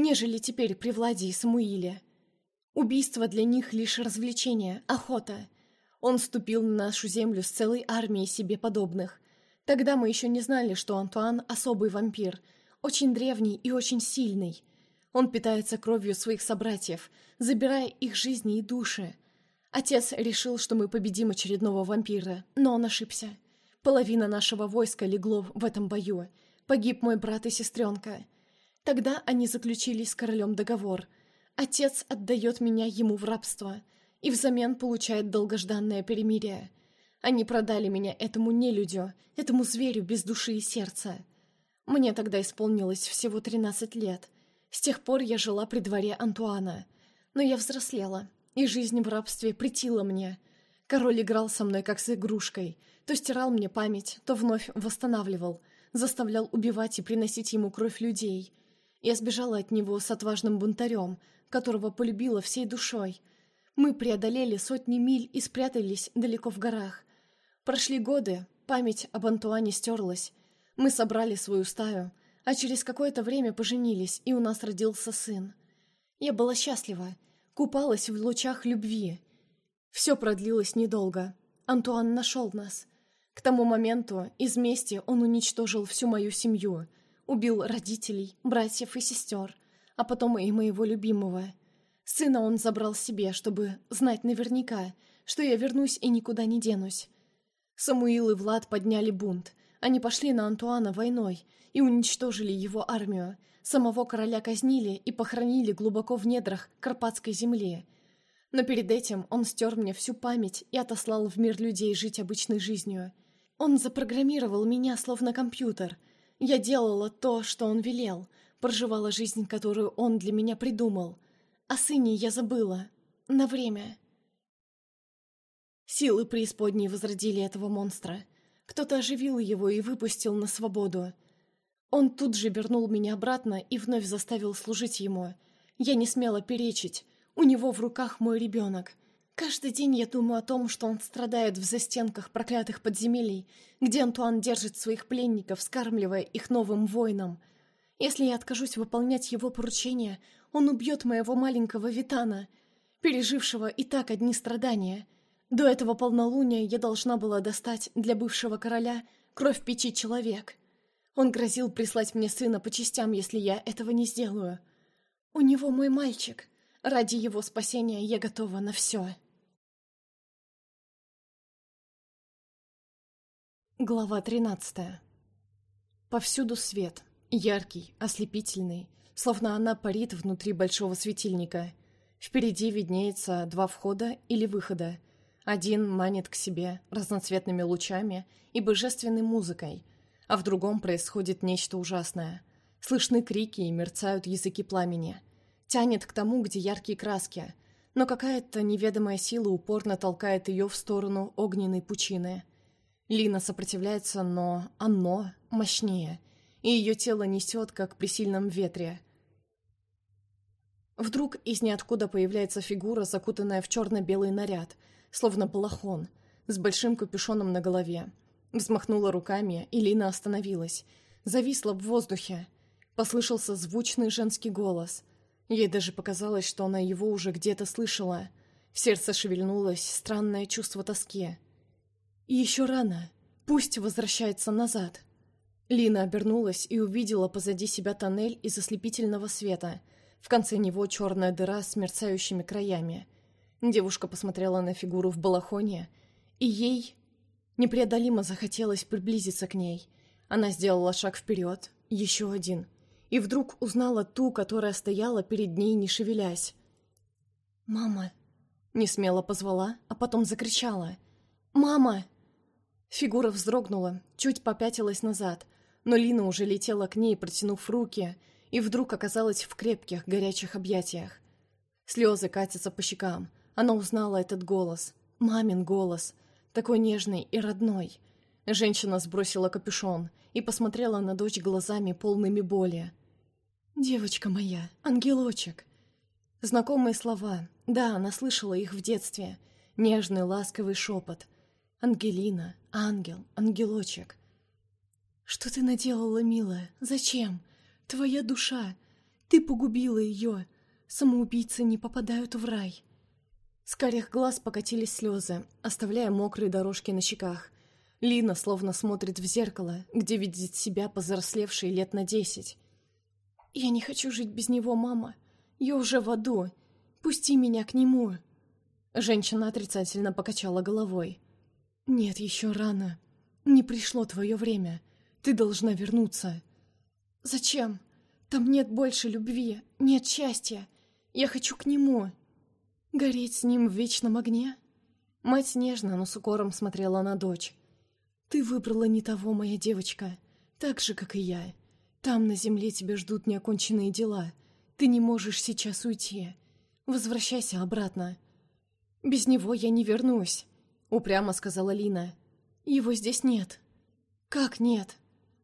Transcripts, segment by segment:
нежели теперь при Владе и Самуиле. Убийство для них лишь развлечение, охота. Он ступил на нашу землю с целой армией себе подобных. Тогда мы еще не знали, что Антуан – особый вампир, очень древний и очень сильный. Он питается кровью своих собратьев, забирая их жизни и души. Отец решил, что мы победим очередного вампира, но он ошибся. Половина нашего войска легло в этом бою. Погиб мой брат и сестренка. Тогда они заключили с королем договор – Отец отдает меня ему в рабство и взамен получает долгожданное перемирие. Они продали меня этому нелюдю, этому зверю без души и сердца. Мне тогда исполнилось всего 13 лет. С тех пор я жила при дворе Антуана. Но я взрослела, и жизнь в рабстве притила мне. Король играл со мной как с игрушкой, то стирал мне память, то вновь восстанавливал, заставлял убивать и приносить ему кровь людей. Я сбежала от него с отважным бунтарем, которого полюбила всей душой. Мы преодолели сотни миль и спрятались далеко в горах. Прошли годы, память об Антуане стерлась. Мы собрали свою стаю, а через какое-то время поженились, и у нас родился сын. Я была счастлива, купалась в лучах любви. Все продлилось недолго. Антуан нашел нас. К тому моменту из мести он уничтожил всю мою семью, убил родителей, братьев и сестер — а потом и моего любимого. Сына он забрал себе, чтобы знать наверняка, что я вернусь и никуда не денусь. Самуил и Влад подняли бунт. Они пошли на Антуана войной и уничтожили его армию. Самого короля казнили и похоронили глубоко в недрах Карпатской земли. Но перед этим он стер мне всю память и отослал в мир людей жить обычной жизнью. Он запрограммировал меня словно компьютер. Я делала то, что он велел, проживала жизнь, которую он для меня придумал. О сыне я забыла. На время. Силы преисподней возродили этого монстра. Кто-то оживил его и выпустил на свободу. Он тут же вернул меня обратно и вновь заставил служить ему. Я не смела перечить. У него в руках мой ребенок. Каждый день я думаю о том, что он страдает в застенках проклятых подземелий, где Антуан держит своих пленников, скармливая их новым воинам — если я откажусь выполнять его поручения, он убьет моего маленького Витана, пережившего и так одни страдания. До этого полнолуния я должна была достать для бывшего короля кровь пяти человек. Он грозил прислать мне сына по частям, если я этого не сделаю. У него мой мальчик. Ради его спасения я готова на все. Глава тринадцатая. Повсюду свет. Яркий, ослепительный, словно она парит внутри большого светильника. Впереди виднеется два входа или выхода. Один манит к себе разноцветными лучами и божественной музыкой, а в другом происходит нечто ужасное. Слышны крики и мерцают языки пламени. Тянет к тому, где яркие краски, но какая-то неведомая сила упорно толкает ее в сторону огненной пучины. Лина сопротивляется, но оно мощнее — и ее тело несет, как при сильном ветре. Вдруг из ниоткуда появляется фигура, закутанная в черно-белый наряд, словно балахон, с большим капюшоном на голове. Взмахнула руками, и Лина остановилась. Зависла в воздухе. Послышался звучный женский голос. Ей даже показалось, что она его уже где-то слышала. В сердце шевельнулось странное чувство тоски. Еще рано. Пусть возвращается назад. Лина обернулась и увидела позади себя тоннель из ослепительного света. В конце него черная дыра с мерцающими краями. Девушка посмотрела на фигуру в балахоне, и ей непреодолимо захотелось приблизиться к ней. Она сделала шаг вперед, еще один, и вдруг узнала ту, которая стояла перед ней, не шевелясь. «Мама!» — несмело позвала, а потом закричала. «Мама!» Фигура вздрогнула, чуть попятилась назад — но Лина уже летела к ней, протянув руки, и вдруг оказалась в крепких, горячих объятиях. Слезы катятся по щекам. Она узнала этот голос. Мамин голос. Такой нежный и родной. Женщина сбросила капюшон и посмотрела на дочь глазами, полными боли. «Девочка моя, ангелочек!» Знакомые слова. Да, она слышала их в детстве. Нежный, ласковый шепот. «Ангелина, ангел, ангелочек». «Что ты наделала, милая? Зачем? Твоя душа. Ты погубила ее. Самоубийцы не попадают в рай. С карих глаз покатились слезы, оставляя мокрые дорожки на щеках. Лина словно смотрит в зеркало, где видит себя повзрослевшей лет на десять. «Я не хочу жить без него, мама. Я уже в аду. Пусти меня к нему!» Женщина отрицательно покачала головой. «Нет, еще рано. Не пришло твое время. Ты должна вернуться». «Зачем? Там нет больше любви, нет счастья. Я хочу к нему. Гореть с ним в вечном огне?» Мать нежно, но с укором смотрела на дочь. «Ты выбрала не того, моя девочка, так же, как и я. Там на земле тебя ждут неоконченные дела. Ты не можешь сейчас уйти. Возвращайся обратно». «Без него я не вернусь», — упрямо сказала Лина. «Его здесь нет». «Как нет?»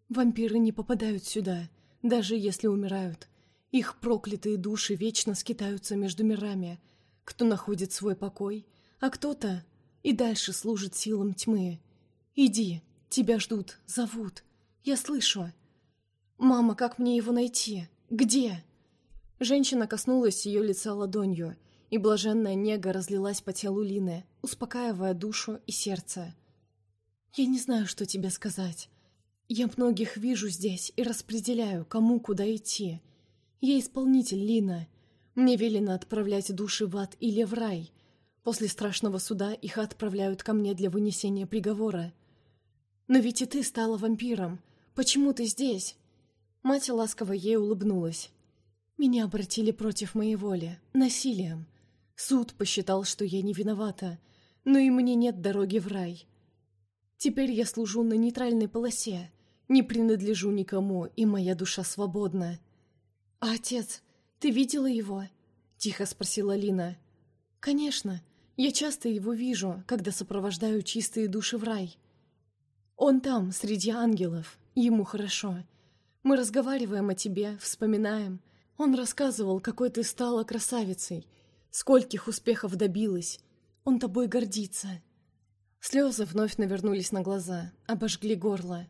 «Вампиры не попадают сюда, даже если умирают. Их проклятые души вечно скитаются между мирами. Кто находит свой покой, а кто-то и дальше служит силам тьмы. Иди, тебя ждут, зовут. Я слышу». «Мама, как мне его найти? Где?» Женщина коснулась ее лица ладонью, и блаженная нега разлилась по телу Лины, успокаивая душу и сердце. «Я не знаю, что тебе сказать. Я многих вижу здесь и распределяю, кому куда идти. Я исполнитель, Лина. Мне велено отправлять души в ад или в рай. После страшного суда их отправляют ко мне для вынесения приговора. Но ведь и ты стала вампиром. Почему ты здесь?» Мать ласково ей улыбнулась. «Меня обратили против моей воли, насилием. Суд посчитал, что я не виновата, но и мне нет дороги в рай. Теперь я служу на нейтральной полосе, не принадлежу никому, и моя душа свободна. «А отец, ты видела его?» — тихо спросила Лина. «Конечно, я часто его вижу, когда сопровождаю чистые души в рай. Он там, среди ангелов, ему хорошо. Мы разговариваем о тебе, вспоминаем. Он рассказывал, какой ты стала красавицей — Скольких успехов добилась. Он тобой гордится. Слезы вновь навернулись на глаза, обожгли горло.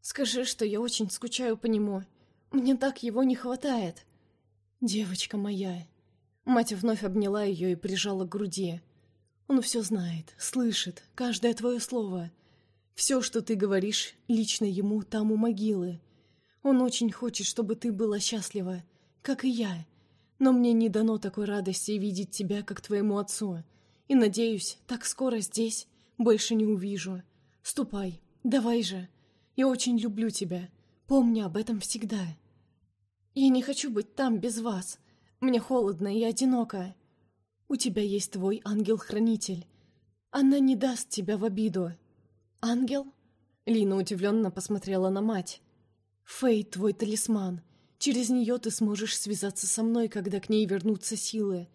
Скажи, что я очень скучаю по нему. Мне так его не хватает. Девочка моя. Мать вновь обняла ее и прижала к груди. Он все знает, слышит, каждое твое слово. Все, что ты говоришь, лично ему там у могилы. Он очень хочет, чтобы ты была счастлива, как и я. Но мне не дано такой радости видеть тебя, как твоему отцу. И, надеюсь, так скоро здесь больше не увижу. Ступай, давай же. Я очень люблю тебя. Помни об этом всегда. Я не хочу быть там без вас. Мне холодно и одиноко. У тебя есть твой ангел-хранитель. Она не даст тебя в обиду. Ангел? Лина удивленно посмотрела на мать. Фей, твой талисман. Через нее ты сможешь связаться со мной, когда к ней вернутся силы.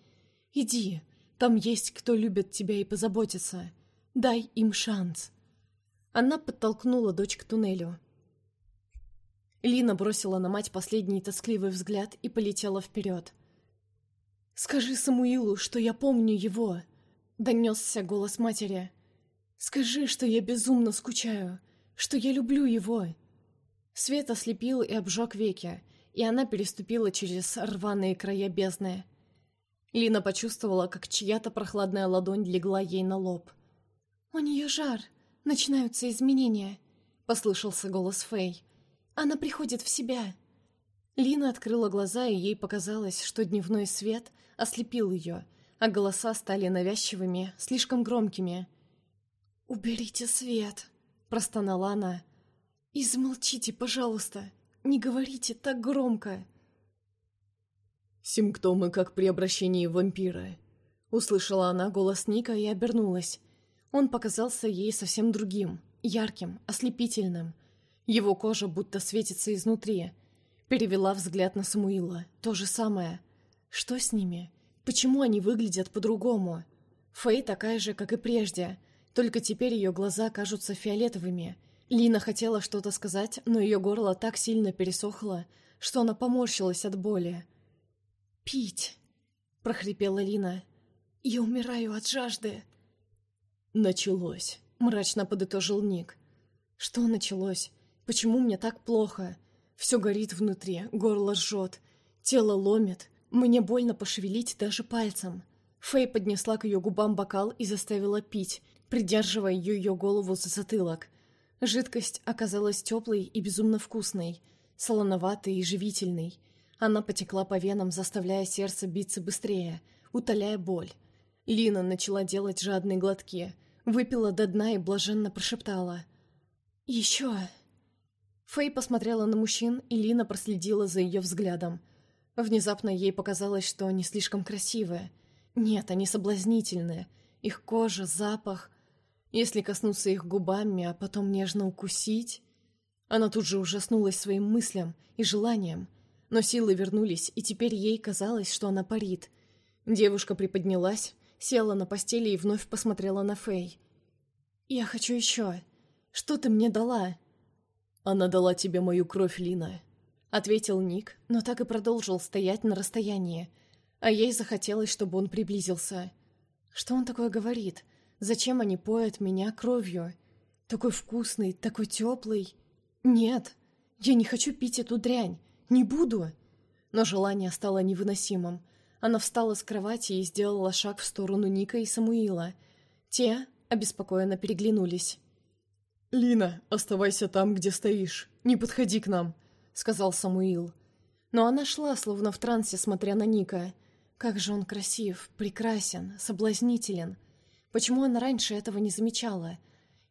Иди, там есть кто любит тебя и позаботится. Дай им шанс». Она подтолкнула дочь к туннелю. Лина бросила на мать последний тоскливый взгляд и полетела вперед. «Скажи Самуилу, что я помню его!» — донесся голос матери. «Скажи, что я безумно скучаю, что я люблю его!» Свет ослепил и обжег веки, и она переступила через рваные края бездны. Лина почувствовала, как чья-то прохладная ладонь легла ей на лоб. «У нее жар. Начинаются изменения», — послышался голос Фэй. «Она приходит в себя». Лина открыла глаза, и ей показалось, что дневной свет ослепил ее, а голоса стали навязчивыми, слишком громкими. «Уберите свет», — простонала она. «И замолчите, пожалуйста. Не говорите так громко!» «Симптомы, как при обращении вампира», — услышала она голос Ника и обернулась. Он показался ей совсем другим, ярким, ослепительным. Его кожа будто светится изнутри. Перевела взгляд на Самуила. То же самое. Что с ними? Почему они выглядят по-другому? Фэй такая же, как и прежде, только теперь ее глаза кажутся фиолетовыми — Лина хотела что-то сказать, но ее горло так сильно пересохло, что она поморщилась от боли. «Пить!» — прохрипела Лина. «Я умираю от жажды!» «Началось!» — мрачно подытожил Ник. «Что началось? Почему мне так плохо? Все горит внутри, горло жжет. Тело ломит, мне больно пошевелить даже пальцем. Фэй поднесла к ее губам бокал и заставила пить, придерживая ее, голову за затылок. Жидкость оказалась теплой и безумно вкусной, солоноватой и живительной. Она потекла по венам, заставляя сердце биться быстрее, утоляя боль. Лина начала делать жадные глотки, выпила до дна и блаженно прошептала. «Еще!» Фэй посмотрела на мужчин, и Лина проследила за ее взглядом. Внезапно ей показалось, что они слишком красивые. Нет, они соблазнительные. Их кожа, запах. Если коснуться их губами, а потом нежно укусить... Она тут же ужаснулась своим мыслям и желаниям, но силы вернулись, и теперь ей казалось, что она парит. Девушка приподнялась, села на постели и вновь посмотрела на Фэй. «Я хочу еще. Что ты мне дала?» «Она дала тебе мою кровь, Лина», — ответил Ник, но так и продолжил стоять на расстоянии, а ей захотелось, чтобы он приблизился. Что он такое говорит? Зачем они поят меня кровью? Такой вкусный, такой теплый. Нет, я не хочу пить эту дрянь. Не буду. Но желание стало невыносимым. Она встала с кровати и сделала шаг в сторону Ника и Самуила. Те обеспокоенно переглянулись. «Лина, оставайся там, где стоишь. Не подходи к нам», — сказал Самуил. Но она шла, словно в трансе, смотря на Ника. Как же он красив, прекрасен, соблазнителен. Почему она раньше этого не замечала?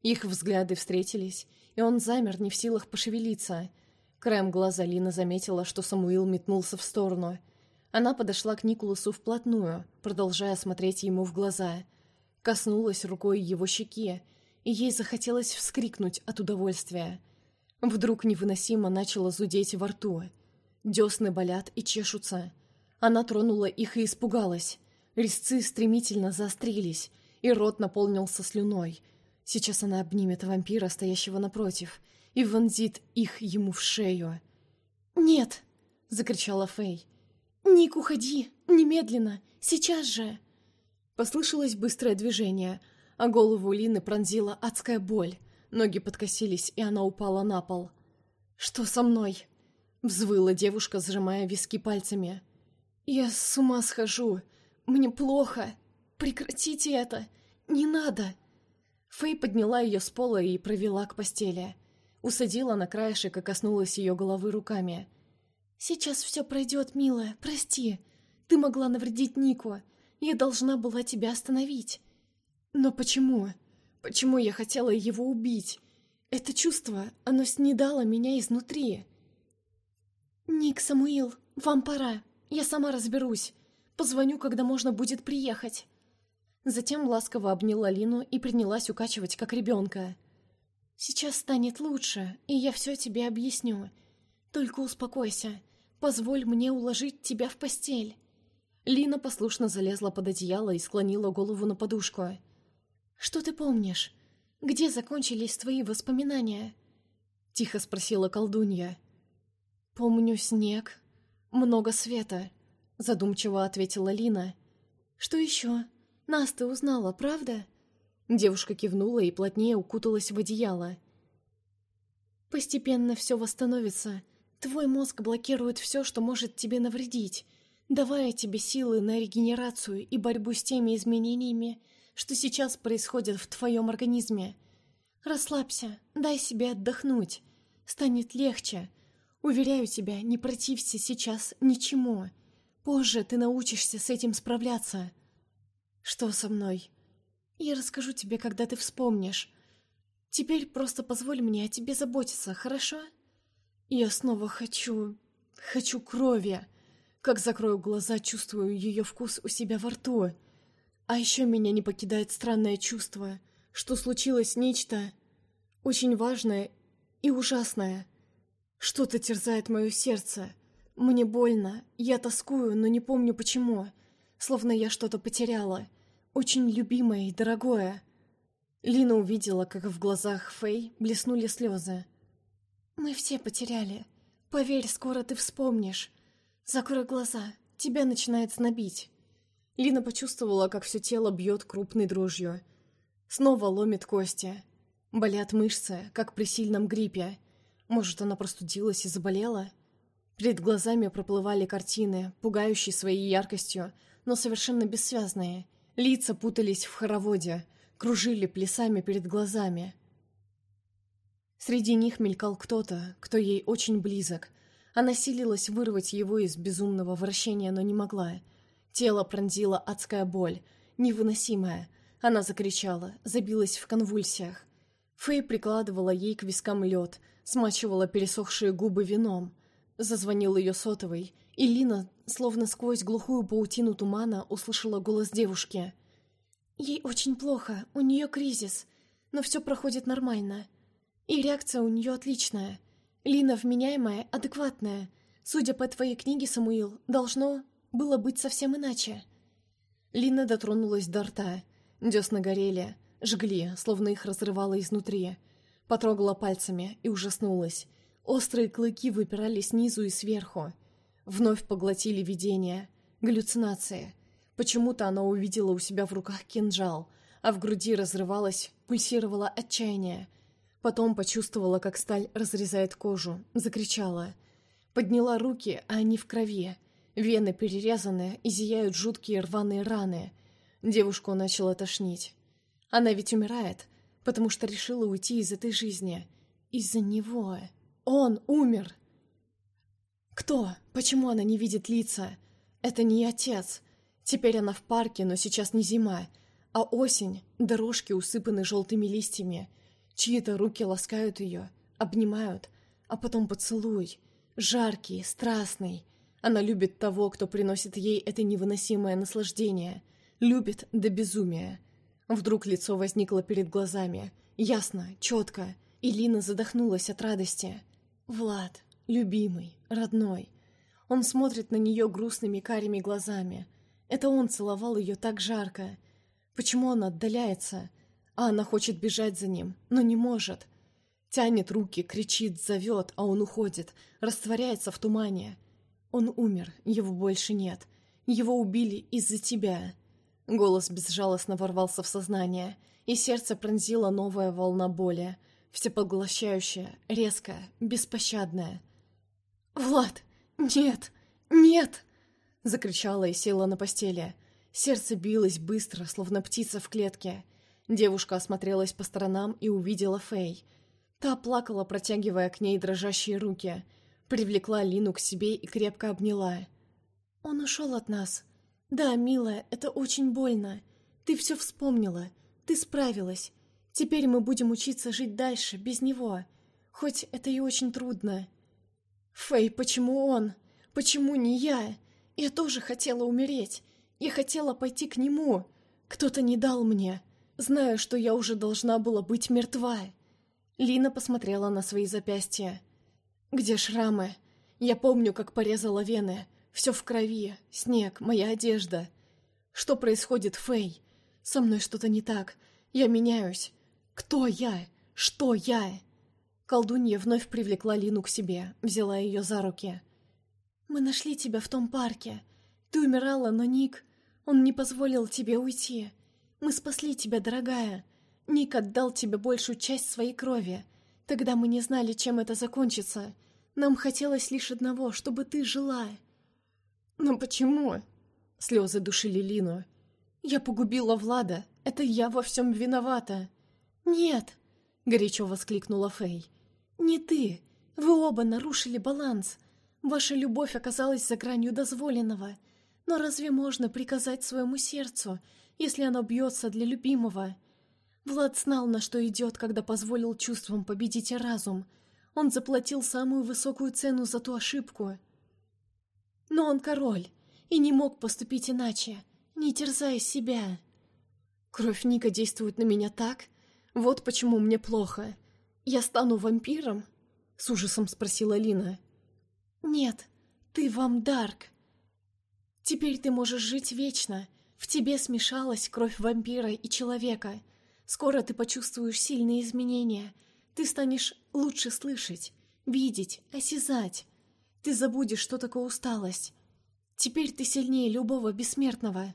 Их взгляды встретились, и он замер, не в силах пошевелиться. Краем глаза Лина заметила, что Самуил метнулся в сторону — она подошла к Николасу вплотную, продолжая смотреть ему в глаза. Коснулась рукой его щеки, и ей захотелось вскрикнуть от удовольствия. Вдруг невыносимо начало зудеть во рту. Десны болят и чешутся. Она тронула их и испугалась. Резцы стремительно заострились, и рот наполнился слюной. Сейчас она обнимет вампира, стоящего напротив, и вонзит их ему в шею. «Нет!» — закричала Фэй. «Ник, уходи! Немедленно! Сейчас же!» Послышалось быстрое движение, а голову Лины пронзила адская боль. Ноги подкосились, и она упала на пол. «Что со мной?» — взвыла девушка, сжимая виски пальцами. «Я с ума схожу! Мне плохо! Прекратите это! Не надо!» Фэй подняла ее с пола и провела к постели. Усадила на краешек и коснулась ее головы руками — «Сейчас все пройдет, милая, прости. Ты могла навредить Нику. Я должна была тебя остановить». «Но почему? Почему я хотела его убить? Это чувство, оно снедало меня изнутри». «Ник, Самуил, вам пора. Я сама разберусь. Позвоню, когда можно будет приехать». Затем ласково обняла Лину и принялась укачивать, как ребенка. «Сейчас станет лучше, и я все тебе объясню. Только успокойся. Позволь мне уложить тебя в постель». Лина послушно залезла под одеяло и склонила голову на подушку. «Что ты помнишь? Где закончились твои воспоминания?» Тихо спросила колдунья. «Помню снег, много света», — задумчиво ответила Лина. «Что еще? Нас ты узнала, правда?» Девушка кивнула и плотнее укуталась в одеяло. «Постепенно все восстановится. Твой мозг блокирует все, что может тебе навредить, давая тебе силы на регенерацию и борьбу с теми изменениями, что сейчас происходят в твоем организме. Расслабься, дай себе отдохнуть. Станет легче. Уверяю тебя, не протився сейчас ничему. Позже ты научишься с этим справляться. Что со мной? Я расскажу тебе, когда ты вспомнишь. Теперь просто позволь мне о тебе заботиться, хорошо?» Я снова хочу... хочу крови. Как закрою глаза, чувствую ее вкус у себя во рту. А еще меня не покидает странное чувство, что случилось нечто очень важное и ужасное. Что-то терзает мое сердце. Мне больно, я тоскую, но не помню почему. Словно я что-то потеряла. Очень любимое и дорогое. Лина увидела, как в глазах Фэй блеснули слезы. «Мы все потеряли. Поверь, скоро ты вспомнишь. Закрой глаза, тебя начинает знобить». Лина почувствовала, как все тело бьет крупной дрожью. Снова ломит кости. Болят мышцы, как при сильном гриппе. Может, она простудилась и заболела? Перед глазами проплывали картины, пугающие своей яркостью, но совершенно бессвязные. Лица путались в хороводе, кружили плясами перед глазами. Среди них мелькал кто-то, кто ей очень близок. Она силилась вырвать его из безумного вращения, но не могла. Тело пронзила адская боль, невыносимая. Она закричала, забилась в конвульсиях. Фэй прикладывала ей к вискам лед, смачивала пересохшие губы вином. Зазвонил ее сотовый, и Лина, словно сквозь глухую паутину тумана, услышала голос девушки. «Ей очень плохо, у нее кризис, но все проходит нормально. И реакция у нее отличная. Лина вменяемая, адекватная. Судя по твоей книге, Самуил, должно было быть совсем иначе». Лина дотронулась до рта. Десна горели, жгли, словно их разрывало изнутри. Потрогала пальцами и ужаснулась. Острые клыки выпирали снизу и сверху. Вновь поглотили видение, галлюцинации. Почему-то она увидела у себя в руках кинжал, а в груди разрывалось, пульсировало отчаяние. Потом почувствовала, как сталь разрезает кожу, закричала. Подняла руки, а они в крови. Вены перерезаны и зияют жуткие рваные раны. Девушку начала тошнить. Она ведь умирает, потому что решила уйти из этой жизни. Из-за него. Он умер. Кто? Почему она не видит лица? Это не отец. Теперь она в парке, но сейчас не зима, а осень, дорожки усыпаны желтыми листьями. Чьи-то руки ласкают ее, обнимают, а потом поцелуй. Жаркий, страстный. Она любит того, кто приносит ей это невыносимое наслаждение. Любит до безумия. Вдруг лицо возникло перед глазами. Ясно, четко. И Лина задохнулась от радости. Влад, любимый, родной. Он смотрит на нее грустными карими глазами. Это он целовал ее так жарко. Почему он отдаляется? А она хочет бежать за ним, но не может. Тянет руки, кричит, зовет, а он уходит, растворяется в тумане. Он умер, его больше нет. Его убили из-за тебя. Голос безжалостно ворвался в сознание, и сердце пронзила новая волна боли, всепоглощающая, резкая, беспощадная. «Влад! Нет! Нет!» — закричала и села на постели. Сердце билось быстро, словно птица в клетке. Девушка осмотрелась по сторонам и увидела Фэй. Та плакала, протягивая к ней дрожащие руки. Привлекла Лину к себе и крепко обняла. «Он ушел от нас», «Да, милая, это очень больно. Ты все вспомнила. Ты справилась. Теперь мы будем учиться жить дальше, без него. Хоть это и очень трудно». «Фэй, почему он? Почему не я? Я тоже хотела умереть. Я хотела пойти к нему. Кто-то не дал мне. Знаю, что я уже должна была быть мертва». Лина посмотрела на свои запястья. «Где шрамы? Я помню, как порезала вены. Все в крови, снег, моя одежда. Что происходит, Фэй? Со мной что-то не так. Я меняюсь. Кто я? Что я? Колдунья вновь привлекла Лину к себе, взяла ее за руки. «Мы нашли тебя в том парке. Ты умирала, но Ник... Он не позволил тебе уйти. Мы спасли тебя, дорогая. Ник отдал тебе большую часть своей крови. Тогда мы не знали, чем это закончится. Нам хотелось лишь одного, чтобы ты жила. «Но почему?» Слезы душили Лину. «Я погубила Влада. Это я во всем виновата». «Нет!» — горячо воскликнула Фэй. «Не ты. Вы оба нарушили баланс. Ваша любовь оказалась за гранью дозволенного. Но разве можно приказать своему сердцу, если оно бьется для любимого?» Влад знал, на что идет, когда позволил чувствам победить разум. Он заплатил самую высокую цену за ту ошибку — но он король и не мог поступить иначе, не терзая себя. Кровь Ника действует на меня так? Вот почему мне плохо. Я стану вампиром? С ужасом спросила Лина. Нет, ты вам Дарк. Теперь ты можешь жить вечно. В тебе смешалась кровь вампира и человека. Скоро ты почувствуешь сильные изменения. Ты станешь лучше слышать, видеть, осязать. Ты забудешь, что такое усталость. Теперь ты сильнее любого бессмертного.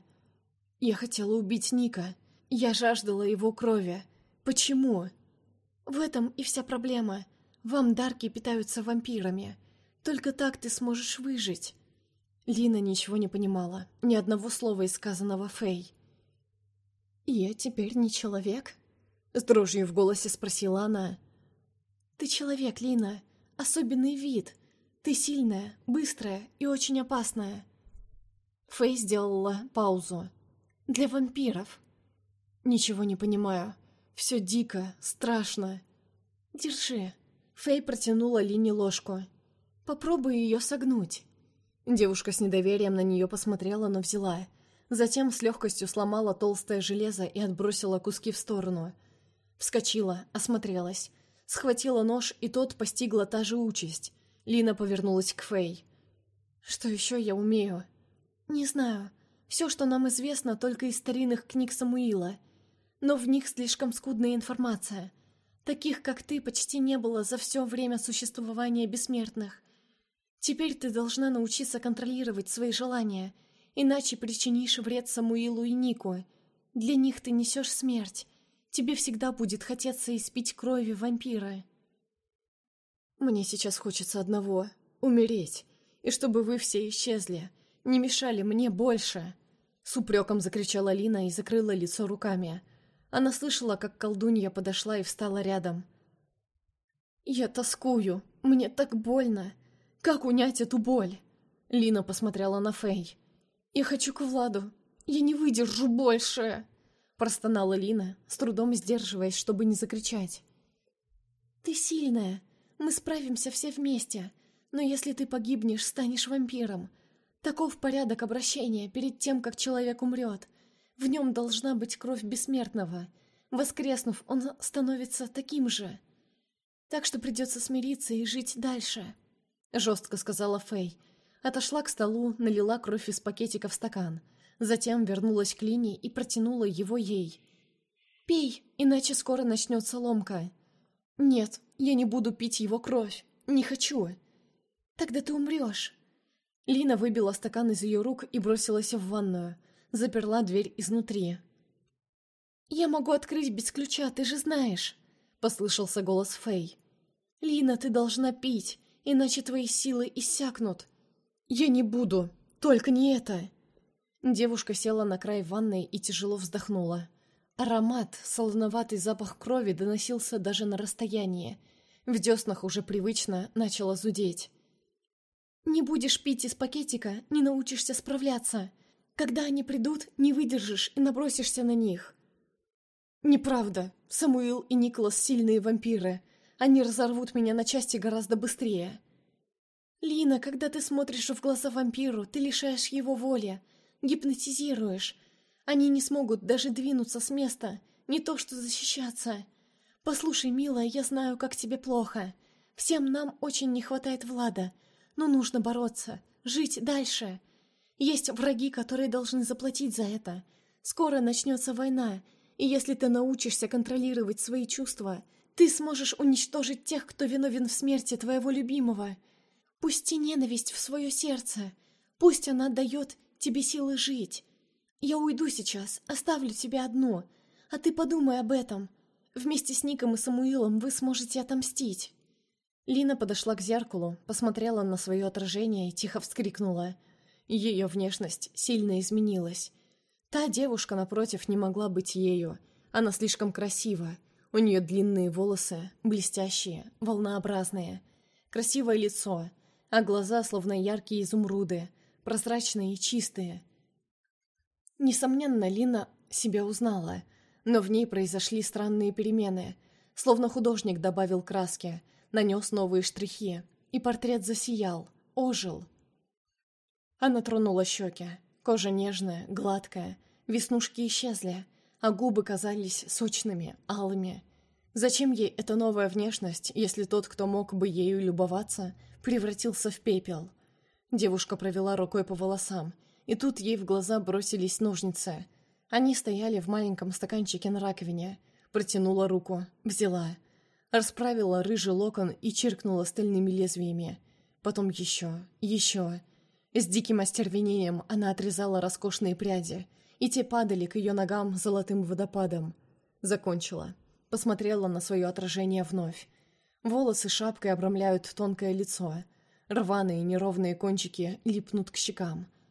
Я хотела убить Ника. Я жаждала его крови. Почему? В этом и вся проблема. Вам дарки питаются вампирами. Только так ты сможешь выжить. Лина ничего не понимала, ни одного слова из сказанного Фэй. «Я теперь не человек?» С дрожью в голосе спросила она. «Ты человек, Лина. Особенный вид. Ты сильная, быстрая и очень опасная». Фэй сделала паузу. «Для вампиров». «Ничего не понимаю. Все дико, страшно». «Держи». Фэй протянула Лине ложку. «Попробуй ее согнуть». Девушка с недоверием на нее посмотрела, но взяла. Затем с легкостью сломала толстое железо и отбросила куски в сторону. Вскочила, осмотрелась. Схватила нож, и тот постигла та же участь. Лина повернулась к Фэй. «Что еще я умею?» «Не знаю. Все, что нам известно, только из старинных книг Самуила. Но в них слишком скудная информация. Таких, как ты, почти не было за все время существования бессмертных. Теперь ты должна научиться контролировать свои желания, иначе причинишь вред Самуилу и Нику. Для них ты несешь смерть. Тебе всегда будет хотеться испить крови вампира. Мне сейчас хочется одного — умереть, и чтобы вы все исчезли, не мешали мне больше. С упреком закричала Лина и закрыла лицо руками. Она слышала, как колдунья подошла и встала рядом. «Я тоскую, мне так больно. Как унять эту боль?» Лина посмотрела на Фэй. «Я хочу к Владу. Я не выдержу больше!» Простонала Лина, с трудом сдерживаясь, чтобы не закричать. «Ты сильная. Мы справимся все вместе. Но если ты погибнешь, станешь вампиром. Таков порядок обращения перед тем, как человек умрет. В нем должна быть кровь бессмертного. Воскреснув, он становится таким же. Так что придется смириться и жить дальше». — жестко сказала Фэй. Отошла к столу, налила кровь из пакетика в стакан. Затем вернулась к Лине и протянула его ей. «Пей, иначе скоро начнется ломка». «Нет, я не буду пить его кровь. Не хочу». «Тогда ты умрешь». Лина выбила стакан из ее рук и бросилась в ванную. Заперла дверь изнутри. «Я могу открыть без ключа, ты же знаешь», — послышался голос Фэй. «Лина, ты должна пить иначе твои силы иссякнут. Я не буду, только не это. Девушка села на край ванной и тяжело вздохнула. Аромат, солоноватый запах крови доносился даже на расстояние. В деснах уже привычно начало зудеть. «Не будешь пить из пакетика, не научишься справляться. Когда они придут, не выдержишь и набросишься на них». «Неправда. Самуил и Николас сильные вампиры. Они разорвут меня на части гораздо быстрее. Лина, когда ты смотришь в глаза вампиру, ты лишаешь его воли, гипнотизируешь. Они не смогут даже двинуться с места, не то что защищаться. Послушай, милая, я знаю, как тебе плохо. Всем нам очень не хватает Влада, но нужно бороться, жить дальше. Есть враги, которые должны заплатить за это. Скоро начнется война, и если ты научишься контролировать свои чувства – ты сможешь уничтожить тех, кто виновен в смерти твоего любимого. Пусти ненависть в свое сердце. Пусть она дает тебе силы жить. Я уйду сейчас, оставлю тебя одну. А ты подумай об этом. Вместе с Ником и Самуилом вы сможете отомстить». Лина подошла к зеркалу, посмотрела на свое отражение и тихо вскрикнула. Ее внешность сильно изменилась. Та девушка, напротив, не могла быть ею. Она слишком красива. У нее длинные волосы, блестящие, волнообразные. Красивое лицо, а глаза словно яркие изумруды, прозрачные и чистые. Несомненно, Лина себя узнала, но в ней произошли странные перемены. Словно художник добавил краски, нанес новые штрихи, и портрет засиял, ожил. Она тронула щеки. Кожа нежная, гладкая, веснушки исчезли — а губы казались сочными, алыми. Зачем ей эта новая внешность, если тот, кто мог бы ею любоваться, превратился в пепел? Девушка провела рукой по волосам, и тут ей в глаза бросились ножницы. Они стояли в маленьком стаканчике на раковине. Протянула руку, взяла. Расправила рыжий локон и чиркнула стальными лезвиями. Потом еще, еще. С диким остервенением она отрезала роскошные пряди — и те падали к ее ногам золотым водопадом. Закончила. Посмотрела на свое отражение вновь. Волосы шапкой обрамляют тонкое лицо. Рваные неровные кончики липнут к щекам.